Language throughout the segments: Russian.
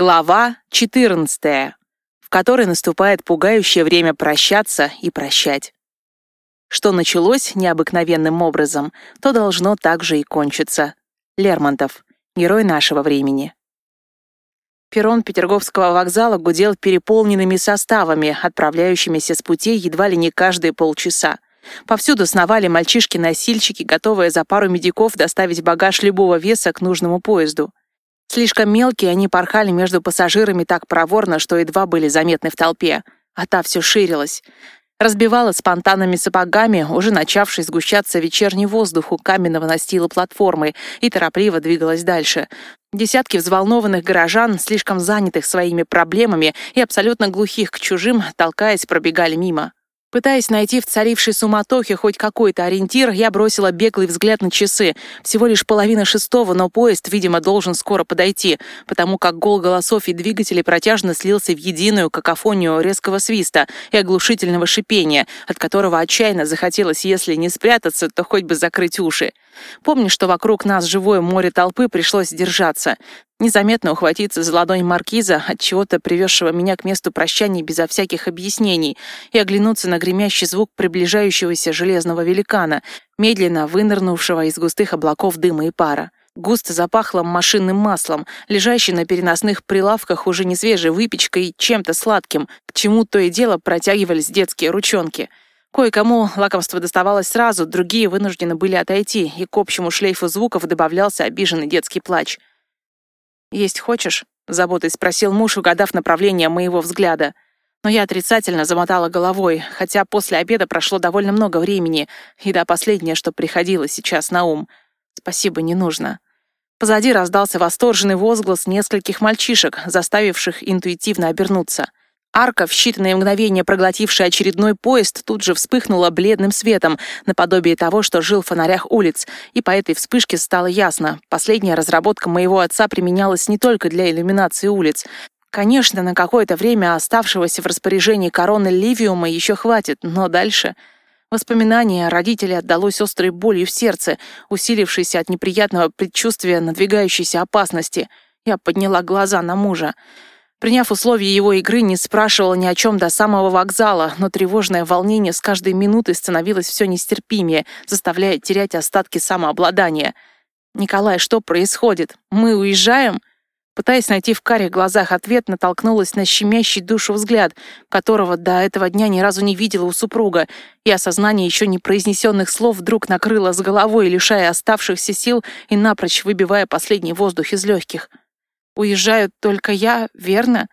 Глава 14, в которой наступает пугающее время прощаться и прощать. Что началось необыкновенным образом, то должно также и кончиться. Лермонтов, герой нашего времени. Перрон Петерговского вокзала гудел переполненными составами, отправляющимися с путей едва ли не каждые полчаса. Повсюду сновали мальчишки-носильщики, готовые за пару медиков доставить багаж любого веса к нужному поезду. Слишком мелкие они порхали между пассажирами так проворно, что едва были заметны в толпе, а та все ширилась. Разбивала спонтанными сапогами, уже начавший сгущаться вечерний воздух у каменного настила платформы, и торопливо двигалась дальше. Десятки взволнованных горожан, слишком занятых своими проблемами и абсолютно глухих к чужим, толкаясь, пробегали мимо. Пытаясь найти в царившей суматохе хоть какой-то ориентир, я бросила беглый взгляд на часы. Всего лишь половина шестого, но поезд, видимо, должен скоро подойти, потому как гол голосов и двигателей протяжно слился в единую какофонию резкого свиста и оглушительного шипения, от которого отчаянно захотелось, если не спрятаться, то хоть бы закрыть уши. Помню, что вокруг нас живое море толпы, пришлось держаться. Незаметно ухватиться за ладонь маркиза, от чего-то привезшего меня к месту прощания безо всяких объяснений, и оглянуться на гремящий звук приближающегося железного великана, медленно вынырнувшего из густых облаков дыма и пара. Густо запахло машинным маслом, лежащей на переносных прилавках уже не свежей выпечкой и чем-то сладким, к чему то и дело протягивались детские ручонки — Кое-кому лакомство доставалось сразу, другие вынуждены были отойти, и к общему шлейфу звуков добавлялся обиженный детский плач. «Есть хочешь?» — заботой спросил муж, угадав направление моего взгляда. Но я отрицательно замотала головой, хотя после обеда прошло довольно много времени, и да, последнее, что приходило сейчас на ум. «Спасибо, не нужно». Позади раздался восторженный возглас нескольких мальчишек, заставивших интуитивно обернуться — Арка, в считанные мгновения проглотившая очередной поезд, тут же вспыхнула бледным светом, наподобие того, что жил в фонарях улиц, и по этой вспышке стало ясно. Последняя разработка моего отца применялась не только для иллюминации улиц. Конечно, на какое-то время оставшегося в распоряжении короны Ливиума еще хватит, но дальше... Воспоминание о родителе отдалось острой болью в сердце, усилившейся от неприятного предчувствия надвигающейся опасности. Я подняла глаза на мужа. Приняв условия его игры, не спрашивала ни о чем до самого вокзала, но тревожное волнение с каждой минутой становилось все нестерпимее, заставляя терять остатки самообладания. «Николай, что происходит? Мы уезжаем?» Пытаясь найти в карих глазах ответ, натолкнулась на щемящий душу взгляд, которого до этого дня ни разу не видела у супруга, и осознание еще не произнесенных слов вдруг накрыло с головой, лишая оставшихся сил и напрочь выбивая последний воздух из легких. Уезжаю только я, верно?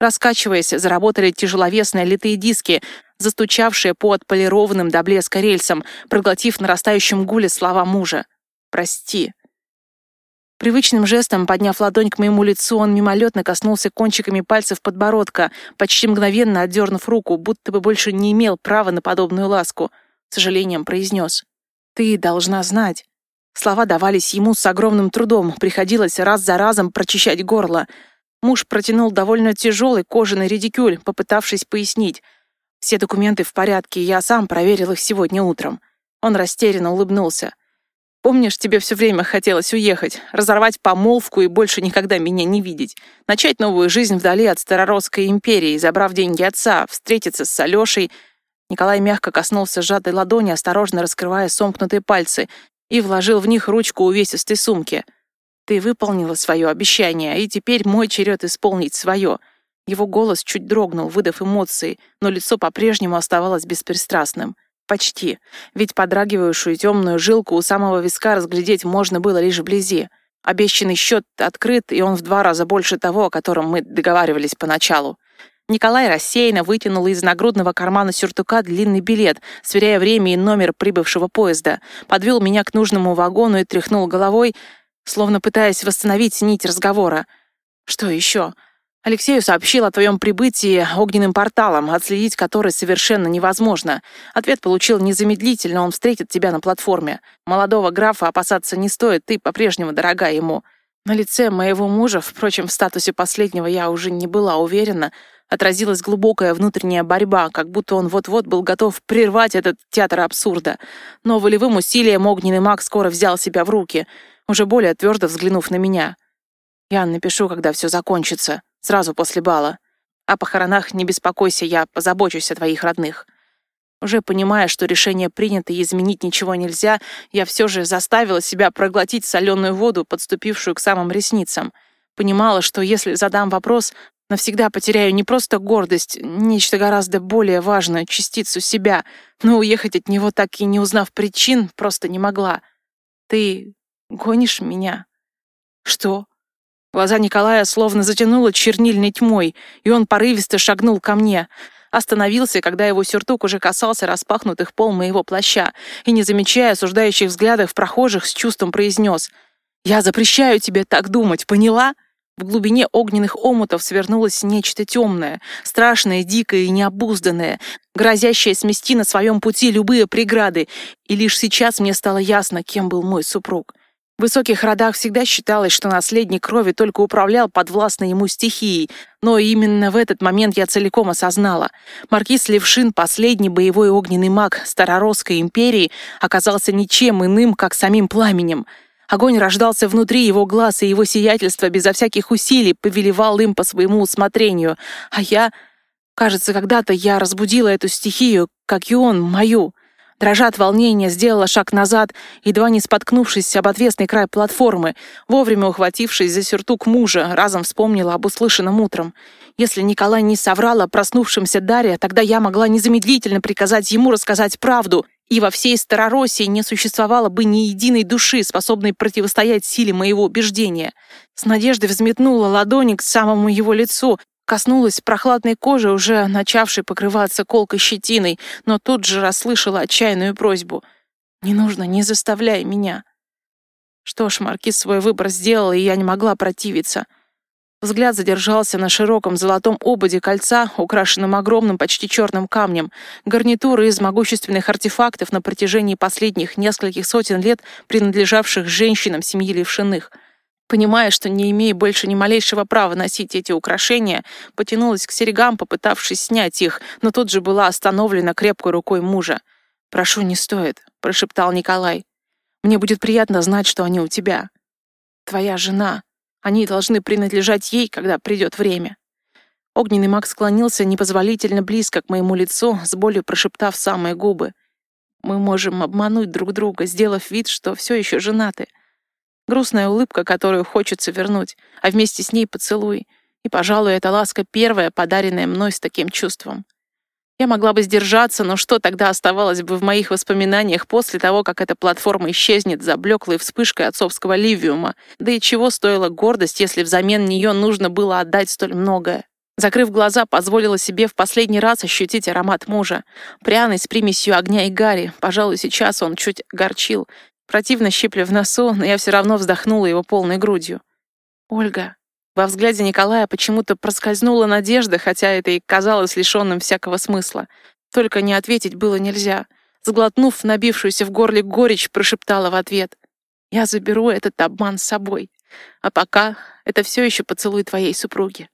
Раскачиваясь, заработали тяжеловесные литые диски, застучавшие по отполированным до блеска рельсам, проглотив нарастающем гуле слова мужа. «Прости». Привычным жестом, подняв ладонь к моему лицу, он мимолетно коснулся кончиками пальцев подбородка, почти мгновенно отдернув руку, будто бы больше не имел права на подобную ласку. С сожалением произнес. «Ты должна знать». Слова давались ему с огромным трудом, приходилось раз за разом прочищать горло. Муж протянул довольно тяжелый кожаный редикюль, попытавшись пояснить. «Все документы в порядке, я сам проверил их сегодня утром». Он растерянно улыбнулся. «Помнишь, тебе все время хотелось уехать, разорвать помолвку и больше никогда меня не видеть, начать новую жизнь вдали от Староросской империи, забрав деньги отца, встретиться с Алешей...» Николай мягко коснулся сжатой ладони, осторожно раскрывая сомкнутые пальцы, и вложил в них ручку увесистой сумки. «Ты выполнила свое обещание, и теперь мой черед исполнить свое». Его голос чуть дрогнул, выдав эмоции, но лицо по-прежнему оставалось беспристрастным. Почти. Ведь подрагивающую темную жилку у самого виска разглядеть можно было лишь вблизи. Обещанный счет открыт, и он в два раза больше того, о котором мы договаривались поначалу. Николай рассеянно вытянул из нагрудного кармана сюртука длинный билет, сверяя время и номер прибывшего поезда, подвел меня к нужному вагону и тряхнул головой, словно пытаясь восстановить нить разговора. «Что еще?» Алексею сообщил о твоем прибытии огненным порталом, отследить который совершенно невозможно. Ответ получил незамедлительно, он встретит тебя на платформе. Молодого графа опасаться не стоит, ты по-прежнему дорога ему. На лице моего мужа, впрочем, в статусе последнего я уже не была уверена, отразилась глубокая внутренняя борьба, как будто он вот-вот был готов прервать этот театр абсурда. Но волевым усилием огненный маг скоро взял себя в руки, уже более твердо взглянув на меня. Я напишу, когда все закончится, сразу после бала. О похоронах не беспокойся, я позабочусь о твоих родных. Уже понимая, что решение принято и изменить ничего нельзя, я все же заставила себя проглотить соленую воду, подступившую к самым ресницам. Понимала, что если задам вопрос, навсегда потеряю не просто гордость, нечто гораздо более важное, частицу себя, но уехать от него, так и не узнав причин, просто не могла. Ты гонишь меня? Что? Глаза Николая словно затянуло чернильной тьмой, и он порывисто шагнул ко мне. Остановился, когда его сюртук уже касался распахнутых пол моего плаща, и, не замечая осуждающих взглядов прохожих, с чувством произнес «Я запрещаю тебе так думать, поняла?» В глубине огненных омутов свернулось нечто темное, страшное, дикое и необузданное, грозящее смести на своем пути любые преграды, и лишь сейчас мне стало ясно, кем был мой супруг. В высоких родах всегда считалось, что наследник крови только управлял подвластной ему стихией, но именно в этот момент я целиком осознала. Маркиз Левшин, последний боевой огненный маг Староросской империи, оказался ничем иным, как самим пламенем. Огонь рождался внутри его глаз, и его сиятельство безо всяких усилий повелевал им по своему усмотрению. А я... Кажется, когда-то я разбудила эту стихию, как и он, мою. Дрожа от волнения, сделала шаг назад, едва не споткнувшись об отвесный край платформы, вовремя ухватившись за сюртук мужа, разом вспомнила об услышанном утром. Если Николай не соврал о проснувшемся Дарья, тогда я могла незамедлительно приказать ему рассказать правду, и во всей Старороссии не существовало бы ни единой души, способной противостоять силе моего убеждения. С надеждой взметнула ладони к самому его лицу, Коснулась прохладной кожи, уже начавшей покрываться колкой щетиной, но тут же расслышала отчаянную просьбу. «Не нужно, не заставляй меня». Что ж, Маркиз свой выбор сделал, и я не могла противиться. Взгляд задержался на широком золотом ободе кольца, украшенном огромным, почти черным камнем. Гарнитуры из могущественных артефактов на протяжении последних нескольких сотен лет, принадлежавших женщинам семьи Левшиных — Понимая, что не имея больше ни малейшего права носить эти украшения, потянулась к серьгам, попытавшись снять их, но тут же была остановлена крепкой рукой мужа. «Прошу, не стоит», — прошептал Николай. «Мне будет приятно знать, что они у тебя. Твоя жена. Они должны принадлежать ей, когда придет время». Огненный маг склонился непозволительно близко к моему лицу, с болью прошептав самые губы. «Мы можем обмануть друг друга, сделав вид, что все еще женаты». Грустная улыбка, которую хочется вернуть, а вместе с ней поцелуй. И, пожалуй, эта ласка первая, подаренная мной с таким чувством. Я могла бы сдержаться, но что тогда оставалось бы в моих воспоминаниях после того, как эта платформа исчезнет за блеклой вспышкой отцовского ливиума? Да и чего стоила гордость, если взамен нее нужно было отдать столь многое? Закрыв глаза, позволила себе в последний раз ощутить аромат мужа. Пряный, с примесью огня и гари. Пожалуй, сейчас он чуть горчил, Противно щипля в носу, но я все равно вздохнула его полной грудью. «Ольга». Во взгляде Николая почему-то проскользнула надежда, хотя это и казалось лишенным всякого смысла. Только не ответить было нельзя. Сглотнув набившуюся в горле горечь, прошептала в ответ. «Я заберу этот обман с собой. А пока это все еще поцелуй твоей супруги».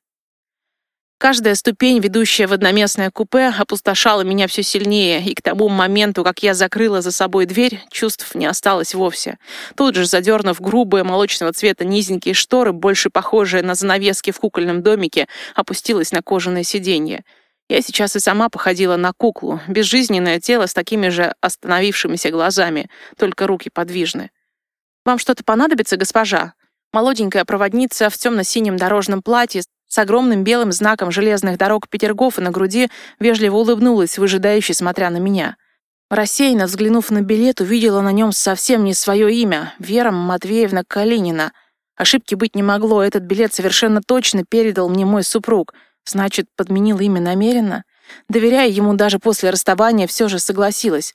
Каждая ступень, ведущая в одноместное купе, опустошала меня все сильнее, и к тому моменту, как я закрыла за собой дверь, чувств не осталось вовсе. Тут же, задернув грубые молочного цвета низенькие шторы, больше похожие на занавески в кукольном домике, опустилась на кожаное сиденье. Я сейчас и сама походила на куклу, безжизненное тело с такими же остановившимися глазами, только руки подвижны. «Вам что-то понадобится, госпожа?» Молоденькая проводница в темно-синем дорожном платье с огромным белым знаком железных дорог Петергофа на груди вежливо улыбнулась, выжидающе смотря на меня. Рассеянно взглянув на билет, увидела на нем совсем не свое имя — Вера Матвеевна Калинина. Ошибки быть не могло, этот билет совершенно точно передал мне мой супруг. Значит, подменил имя намеренно? Доверяя ему даже после расставания, все же согласилась.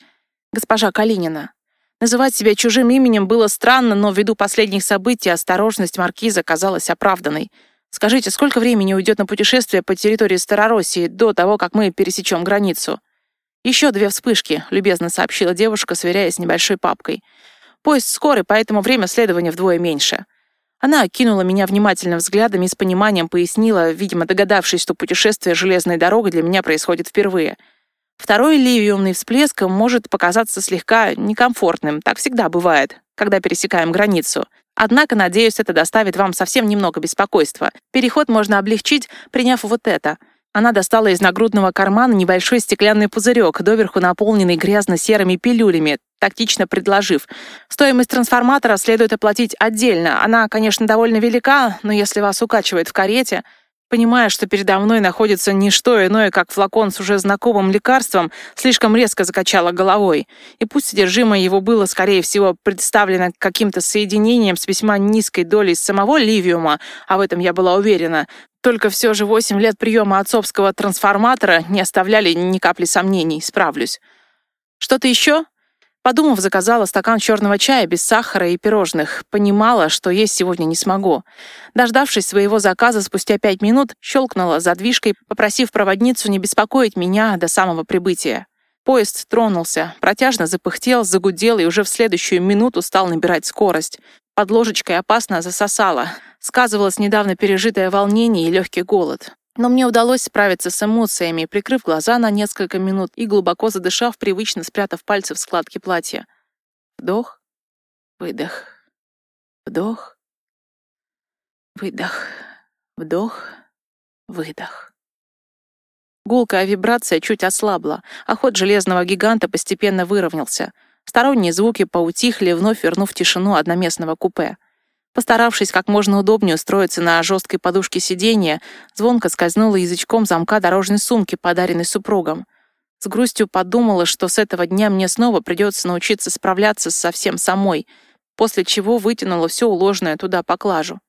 «Госпожа Калинина». Называть себя чужим именем было странно, но ввиду последних событий осторожность маркиза казалась оправданной. Скажите, сколько времени уйдет на путешествие по территории Старороссии до того, как мы пересечем границу?» «Еще две вспышки», — любезно сообщила девушка, сверяясь с небольшой папкой. «Поезд скорый, поэтому время следования вдвое меньше». Она окинула меня внимательным взглядом и с пониманием пояснила, видимо, догадавшись, что путешествие железной дорогой для меня происходит впервые. Второй ливиумный всплеск может показаться слегка некомфортным. Так всегда бывает, когда пересекаем границу. Однако, надеюсь, это доставит вам совсем немного беспокойства. Переход можно облегчить, приняв вот это. Она достала из нагрудного кармана небольшой стеклянный пузырек, доверху наполненный грязно-серыми пилюлями, тактично предложив. Стоимость трансформатора следует оплатить отдельно. Она, конечно, довольно велика, но если вас укачивает в карете... Понимая, что передо мной находится не что иное, как флакон с уже знакомым лекарством, слишком резко закачала головой. И пусть содержимое его было, скорее всего, представлено каким-то соединением с весьма низкой долей самого ливиума, а в этом я была уверена, только все же восемь лет приема отцовского трансформатора не оставляли ни капли сомнений, справлюсь. Что-то еще? Подумав, заказала стакан черного чая без сахара и пирожных. Понимала, что есть сегодня не смогу. Дождавшись своего заказа спустя пять минут, щелкнула задвижкой, попросив проводницу не беспокоить меня до самого прибытия. Поезд тронулся, протяжно запыхтел, загудел и уже в следующую минуту стал набирать скорость. Под ложечкой опасно засосало. Сказывалось недавно пережитое волнение и легкий голод. Но мне удалось справиться с эмоциями, прикрыв глаза на несколько минут и глубоко задышав, привычно спрятав пальцы в складки платья. Вдох, выдох, вдох, выдох, вдох, выдох. Гулкая вибрация чуть ослабла, а ход железного гиганта постепенно выровнялся. Сторонние звуки поутихли, вновь вернув тишину одноместного купе. Постаравшись как можно удобнее устроиться на жесткой подушке сиденья, звонко скользнула язычком замка дорожной сумки, подаренной супругом. С грустью подумала, что с этого дня мне снова придется научиться справляться со всем самой, после чего вытянула все уложенное туда поклажу.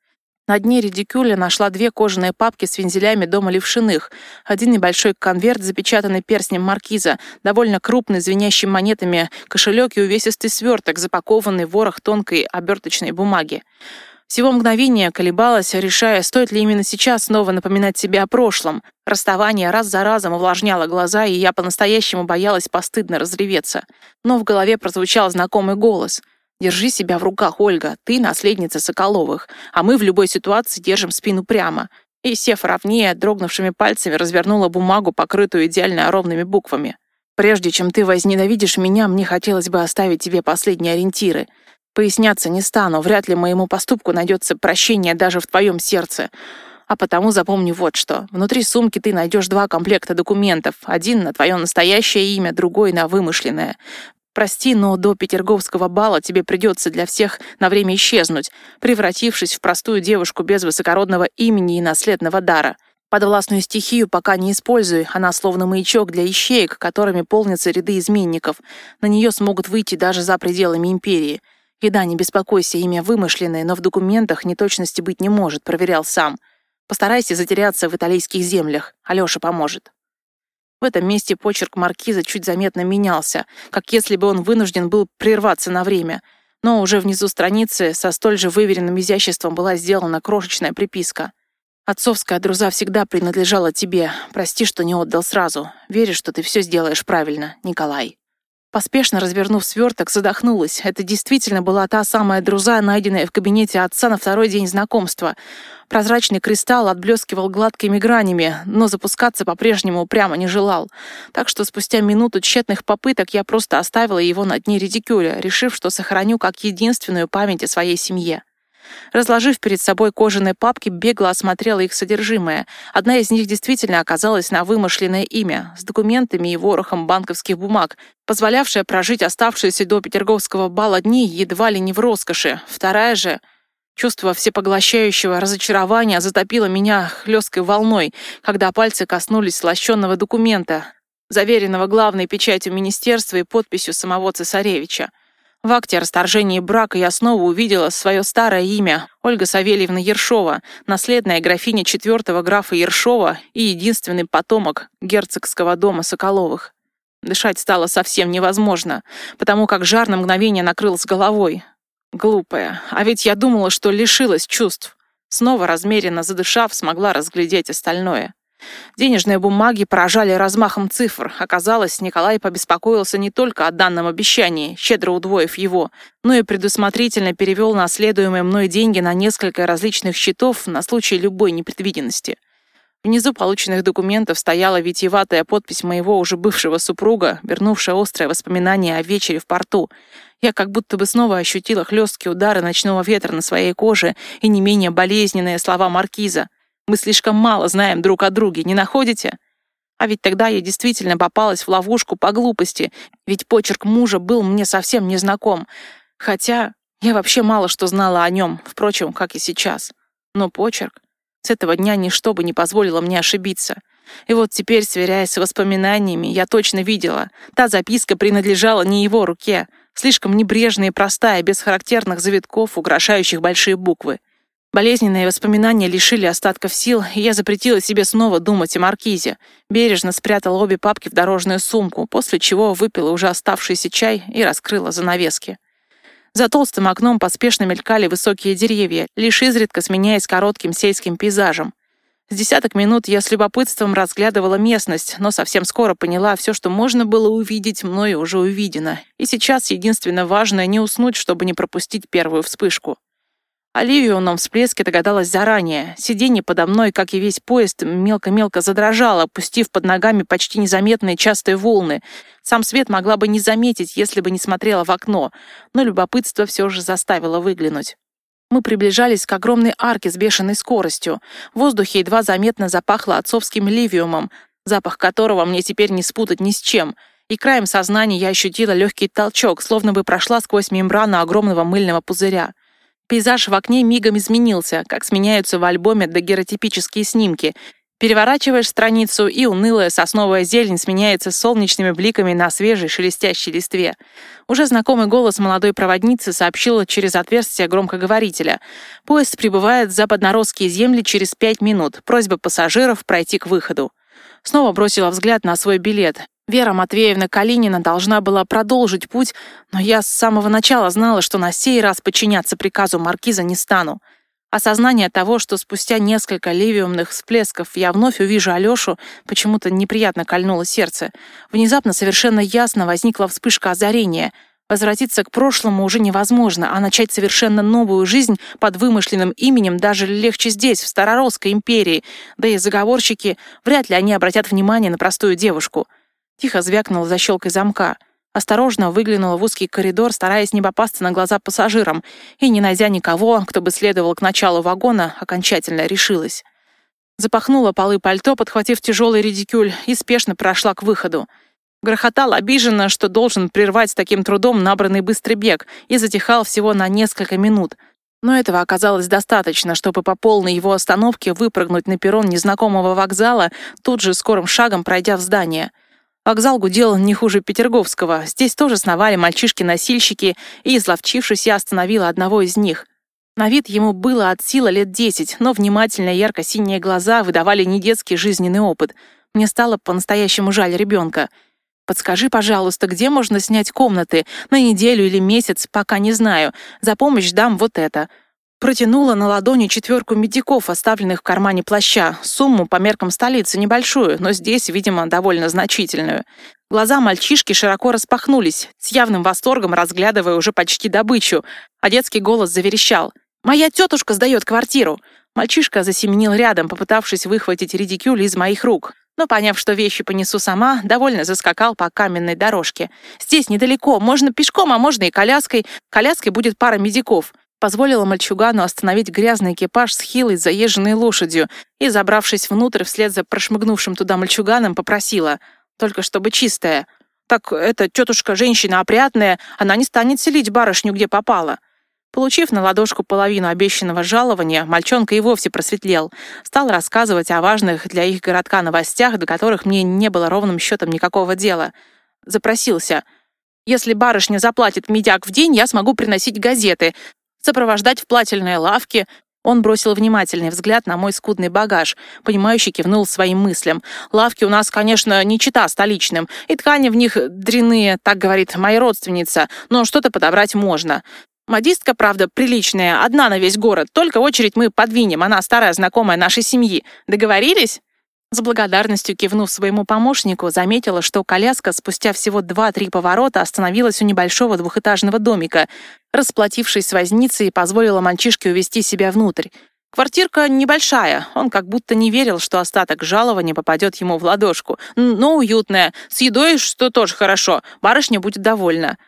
На дне редикюля нашла две кожаные папки с вензелями дома Левшиных, один небольшой конверт, запечатанный перстнем маркиза, довольно крупный, звенящий монетами, кошелек и увесистый сверток, запакованный в ворох тонкой оберточной бумаги. Всего мгновения колебалась, решая, стоит ли именно сейчас снова напоминать себе о прошлом. Расставание раз за разом увлажняло глаза, и я по-настоящему боялась постыдно разреветься. Но в голове прозвучал знакомый голос — Держи себя в руках, Ольга. Ты наследница Соколовых, а мы в любой ситуации держим спину прямо. И, сев ровнее, дрогнувшими пальцами развернула бумагу, покрытую идеально ровными буквами. «Прежде чем ты возненавидишь меня, мне хотелось бы оставить тебе последние ориентиры. Поясняться не стану, вряд ли моему поступку найдется прощение даже в твоем сердце. А потому запомни вот что. Внутри сумки ты найдешь два комплекта документов. Один на твое настоящее имя, другой на вымышленное. Прости, но до Петерговского бала тебе придется для всех на время исчезнуть, превратившись в простую девушку без высокородного имени и наследного дара. Подвластную стихию пока не используй, она словно маячок для ищеек, которыми полнятся ряды изменников. На нее смогут выйти даже за пределами империи. И да, не беспокойся, имя вымышленное, но в документах неточности быть не может, проверял сам. Постарайся затеряться в итальянских землях, Алёша поможет. В этом месте почерк маркиза чуть заметно менялся, как если бы он вынужден был прерваться на время. Но уже внизу страницы со столь же выверенным изяществом была сделана крошечная приписка. «Отцовская друза всегда принадлежала тебе. Прости, что не отдал сразу. Верю, что ты все сделаешь правильно, Николай». Поспешно развернув сверток, задохнулась. Это действительно была та самая друза, найденная в кабинете отца на второй день знакомства. Прозрачный кристалл отблескивал гладкими гранями, но запускаться по-прежнему упрямо не желал. Так что спустя минуту тщетных попыток я просто оставила его на дне редикюля, решив, что сохраню как единственную память о своей семье. Разложив перед собой кожаные папки, бегло осмотрела их содержимое. Одна из них действительно оказалась на вымышленное имя, с документами и ворохом банковских бумаг, позволявшая прожить оставшиеся до Петерговского бала дни едва ли не в роскоши. Вторая же... Чувство всепоглощающего разочарования затопило меня хлесткой волной, когда пальцы коснулись слащенного документа, заверенного главной печатью министерства и подписью самого цесаревича. В акте о расторжении брака я снова увидела свое старое имя — Ольга Савельевна Ершова, наследная графиня четвертого графа Ершова и единственный потомок герцогского дома Соколовых. Дышать стало совсем невозможно, потому как жар на мгновение накрыл с головой. Глупая, а ведь я думала, что лишилась чувств. Снова размеренно задышав, смогла разглядеть остальное. Денежные бумаги поражали размахом цифр. Оказалось, Николай побеспокоился не только о данном обещании, щедро удвоив его, но и предусмотрительно перевел наследуемые мной деньги на несколько различных счетов на случай любой непредвиденности. Внизу полученных документов стояла витиеватая подпись моего уже бывшего супруга, вернувшая острое воспоминание о вечере в порту. Я как будто бы снова ощутила хлесткие удары ночного ветра на своей коже и не менее болезненные слова маркиза. «Мы слишком мало знаем друг о друге, не находите?» А ведь тогда я действительно попалась в ловушку по глупости, ведь почерк мужа был мне совсем незнаком. Хотя я вообще мало что знала о нем, впрочем, как и сейчас. Но почерк... С этого дня ничто бы не позволило мне ошибиться. И вот теперь, сверяясь с воспоминаниями, я точно видела, та записка принадлежала не его руке, слишком небрежная и простая, без характерных завитков, украшающих большие буквы. Болезненные воспоминания лишили остатков сил, и я запретила себе снова думать о Маркизе. Бережно спрятала обе папки в дорожную сумку, после чего выпила уже оставшийся чай и раскрыла занавески. За толстым окном поспешно мелькали высокие деревья, лишь изредка сменяясь коротким сельским пейзажем. С десяток минут я с любопытством разглядывала местность, но совсем скоро поняла, все, что можно было увидеть, мною уже увидено. И сейчас единственное важное — не уснуть, чтобы не пропустить первую вспышку. О ливионном всплеске догадалась заранее. Сиденье подо мной, как и весь поезд, мелко-мелко задрожало, опустив под ногами почти незаметные частые волны. Сам свет могла бы не заметить, если бы не смотрела в окно, но любопытство все же заставило выглянуть. Мы приближались к огромной арке с бешеной скоростью. В воздухе едва заметно запахло отцовским ливиумом, запах которого мне теперь не спутать ни с чем. И краем сознания я ощутила легкий толчок, словно бы прошла сквозь мембрану огромного мыльного пузыря. Пейзаж в окне мигом изменился, как сменяются в альбоме дагеротипические снимки. Переворачиваешь страницу, и унылая сосновая зелень сменяется солнечными бликами на свежей шелестящей листве. Уже знакомый голос молодой проводницы сообщил через отверстие громкоговорителя. Поезд прибывает в западноросские земли через пять минут. Просьба пассажиров пройти к выходу. Снова бросила взгляд на свой билет. Вера Матвеевна Калинина должна была продолжить путь, но я с самого начала знала, что на сей раз подчиняться приказу маркиза не стану. Осознание того, что спустя несколько ливиумных всплесков я вновь увижу Алёшу, почему-то неприятно кольнуло сердце. Внезапно совершенно ясно возникла вспышка озарения. Возвратиться к прошлому уже невозможно, а начать совершенно новую жизнь под вымышленным именем даже легче здесь, в Староросской империи. Да и заговорщики, вряд ли они обратят внимание на простую девушку. Тихо звякнула защелкой замка. Осторожно выглянула в узкий коридор, стараясь не попасться на глаза пассажирам, и, не найдя никого, кто бы следовал к началу вагона, окончательно решилась. Запахнула полы пальто, подхватив тяжелый редикюль, и спешно прошла к выходу. Грохотал обиженно, что должен прервать таким трудом набранный быстрый бег, и затихал всего на несколько минут. Но этого оказалось достаточно, чтобы по полной его остановке выпрыгнуть на перрон незнакомого вокзала, тут же скорым шагом пройдя в здание — Вокзал гудел не хуже Петерговского. Здесь тоже сновали мальчишки-носильщики, и, изловчившись, я остановила одного из них. На вид ему было от силы лет десять, но внимательно ярко-синие глаза выдавали не детский жизненный опыт. Мне стало по-настоящему жаль ребенка. «Подскажи, пожалуйста, где можно снять комнаты? На неделю или месяц, пока не знаю. За помощь дам вот это». Протянула на ладони четверку медиков, оставленных в кармане плаща. Сумму по меркам столицы небольшую, но здесь, видимо, довольно значительную. Глаза мальчишки широко распахнулись, с явным восторгом разглядывая уже почти добычу, а детский голос заверещал. «Моя тетушка сдает квартиру!» Мальчишка засеменил рядом, попытавшись выхватить редикюль из моих рук. Но, поняв, что вещи понесу сама, довольно заскакал по каменной дорожке. «Здесь недалеко, можно пешком, а можно и коляской. Коляской будет пара медиков позволила мальчугану остановить грязный экипаж с хилой заезженной лошадью и, забравшись внутрь вслед за прошмыгнувшим туда мальчуганом, попросила, только чтобы чистая. «Так эта тетушка женщина опрятная, она не станет селить барышню, где попала». Получив на ладошку половину обещанного жалования, мальчонка и вовсе просветлел. Стал рассказывать о важных для их городка новостях, до которых мне не было ровным счетом никакого дела. Запросился. «Если барышня заплатит медяк в день, я смогу приносить газеты сопровождать в плательные лавки. Он бросил внимательный взгляд на мой скудный багаж, понимающий кивнул своим мыслям. Лавки у нас, конечно, не чита столичным, и ткани в них дряные, так говорит моя родственница, но что-то подобрать можно. Модистка, правда, приличная, одна на весь город, только очередь мы подвинем, она старая знакомая нашей семьи. Договорились? С благодарностью кивнув своему помощнику, заметила, что коляска спустя всего два-три поворота остановилась у небольшого двухэтажного домика. Расплатившись с возницей, позволила мальчишке увести себя внутрь. Квартирка небольшая, он как будто не верил, что остаток жалования попадет ему в ладошку, но уютная, с едой, что тоже хорошо, барышня будет довольна.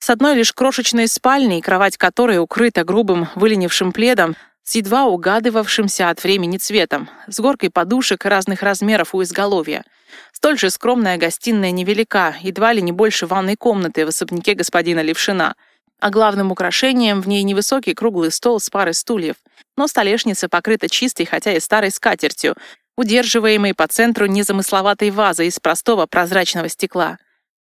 С одной лишь крошечной спальней, кровать которой укрыта грубым выленившим пледом, с едва угадывавшимся от времени цветом, с горкой подушек разных размеров у изголовья. Столь же скромная гостиная невелика, едва ли не больше ванной комнаты в особняке господина Левшина — а главным украшением в ней невысокий круглый стол с парой стульев, но столешница покрыта чистой, хотя и старой скатертью, удерживаемой по центру незамысловатой вазой из простого прозрачного стекла.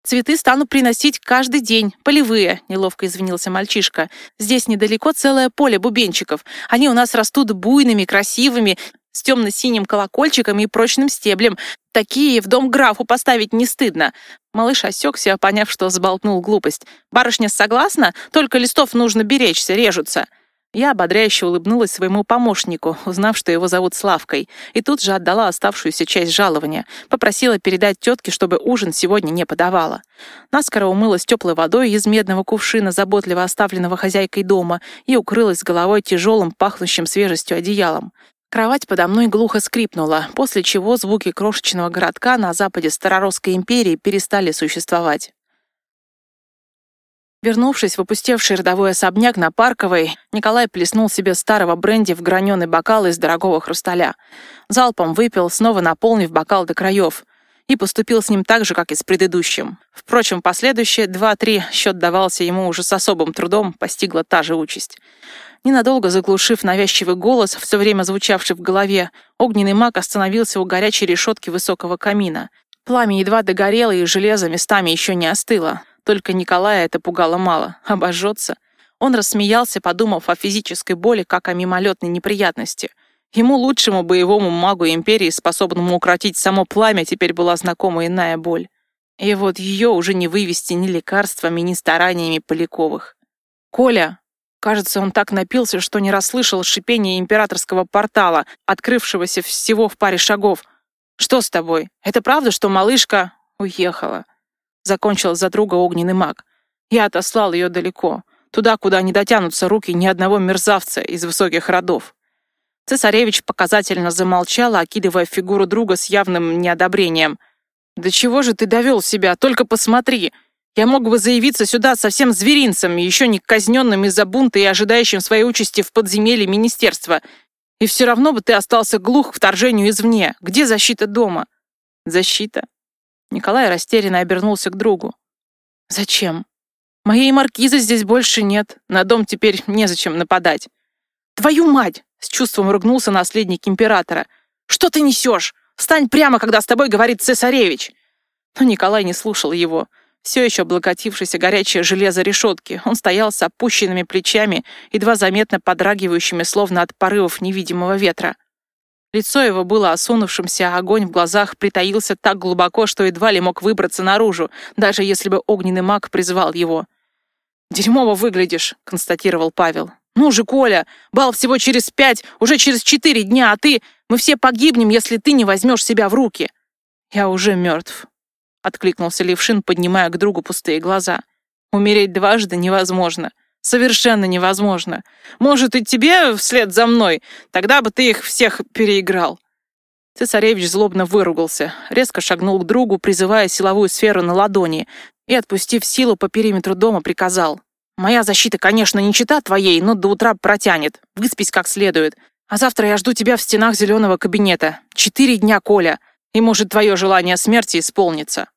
«Цветы стану приносить каждый день, полевые», — неловко извинился мальчишка. «Здесь недалеко целое поле бубенчиков. Они у нас растут буйными, красивыми, с темно-синим колокольчиком и прочным стеблем. Такие в дом графу поставить не стыдно. Малыш осекся, поняв, что сболтнул глупость. «Барышня согласна? Только листов нужно беречься, режутся». Я ободряюще улыбнулась своему помощнику, узнав, что его зовут Славкой, и тут же отдала оставшуюся часть жалования. Попросила передать тетке, чтобы ужин сегодня не подавала. Наскоро умылась теплой водой из медного кувшина, заботливо оставленного хозяйкой дома, и укрылась головой тяжелым, пахнущим свежестью одеялом. Кровать подо мной глухо скрипнула, после чего звуки крошечного городка на западе Староросской империи перестали существовать. Вернувшись в опустевший родовой особняк на Парковой, Николай плеснул себе старого бренди в граненый бокал из дорогого хрусталя. Залпом выпил, снова наполнив бокал до краев, и поступил с ним так же, как и с предыдущим. Впрочем, последующие два-три счет давался ему уже с особым трудом, постигла та же участь. Ненадолго заглушив навязчивый голос, все время звучавший в голове, огненный маг остановился у горячей решетки высокого камина. Пламя едва догорело, и железо местами еще не остыло. Только Николая это пугало мало. Обожжется. Он рассмеялся, подумав о физической боли, как о мимолетной неприятности. Ему, лучшему боевому магу Империи, способному укротить само пламя, теперь была знакома иная боль. И вот ее уже не вывести ни лекарствами, ни стараниями Поляковых. «Коля!» Кажется, он так напился, что не расслышал шипения императорского портала, открывшегося всего в паре шагов. «Что с тобой? Это правда, что малышка уехала?» Закончил за друга огненный маг. «Я отослал ее далеко, туда, куда не дотянутся руки ни одного мерзавца из высоких родов». Цесаревич показательно замолчал, окидывая фигуру друга с явным неодобрением. «Да чего же ты довел себя? Только посмотри!» Я мог бы заявиться сюда совсем зверинцем, еще не казненным из-за бунта и ожидающим своей участи в подземелье министерства. И все равно бы ты остался глух к вторжению извне. Где защита дома? Защита. Николай растерянно обернулся к другу. Зачем? Моей маркизы здесь больше нет. На дом теперь незачем нападать. Твою мать! С чувством ругнулся наследник императора. Что ты несешь? Встань прямо, когда с тобой говорит цесаревич. Но Николай не слушал его все еще облокотившийся горячее железо решетки. Он стоял с опущенными плечами, едва заметно подрагивающими, словно от порывов невидимого ветра. Лицо его было осунувшимся, а огонь в глазах притаился так глубоко, что едва ли мог выбраться наружу, даже если бы огненный маг призвал его. «Дерьмово выглядишь», — констатировал Павел. «Ну же, Коля, бал всего через пять, уже через четыре дня, а ты... Мы все погибнем, если ты не возьмешь себя в руки». «Я уже мертв», откликнулся Левшин, поднимая к другу пустые глаза. Умереть дважды невозможно. Совершенно невозможно. Может, и тебе вслед за мной? Тогда бы ты их всех переиграл. Цесаревич злобно выругался, резко шагнул к другу, призывая силовую сферу на ладони, и, отпустив силу по периметру дома, приказал. «Моя защита, конечно, не чита твоей, но до утра протянет. Выспись как следует. А завтра я жду тебя в стенах зеленого кабинета. Четыре дня, Коля. И, может, твое желание смерти исполнится».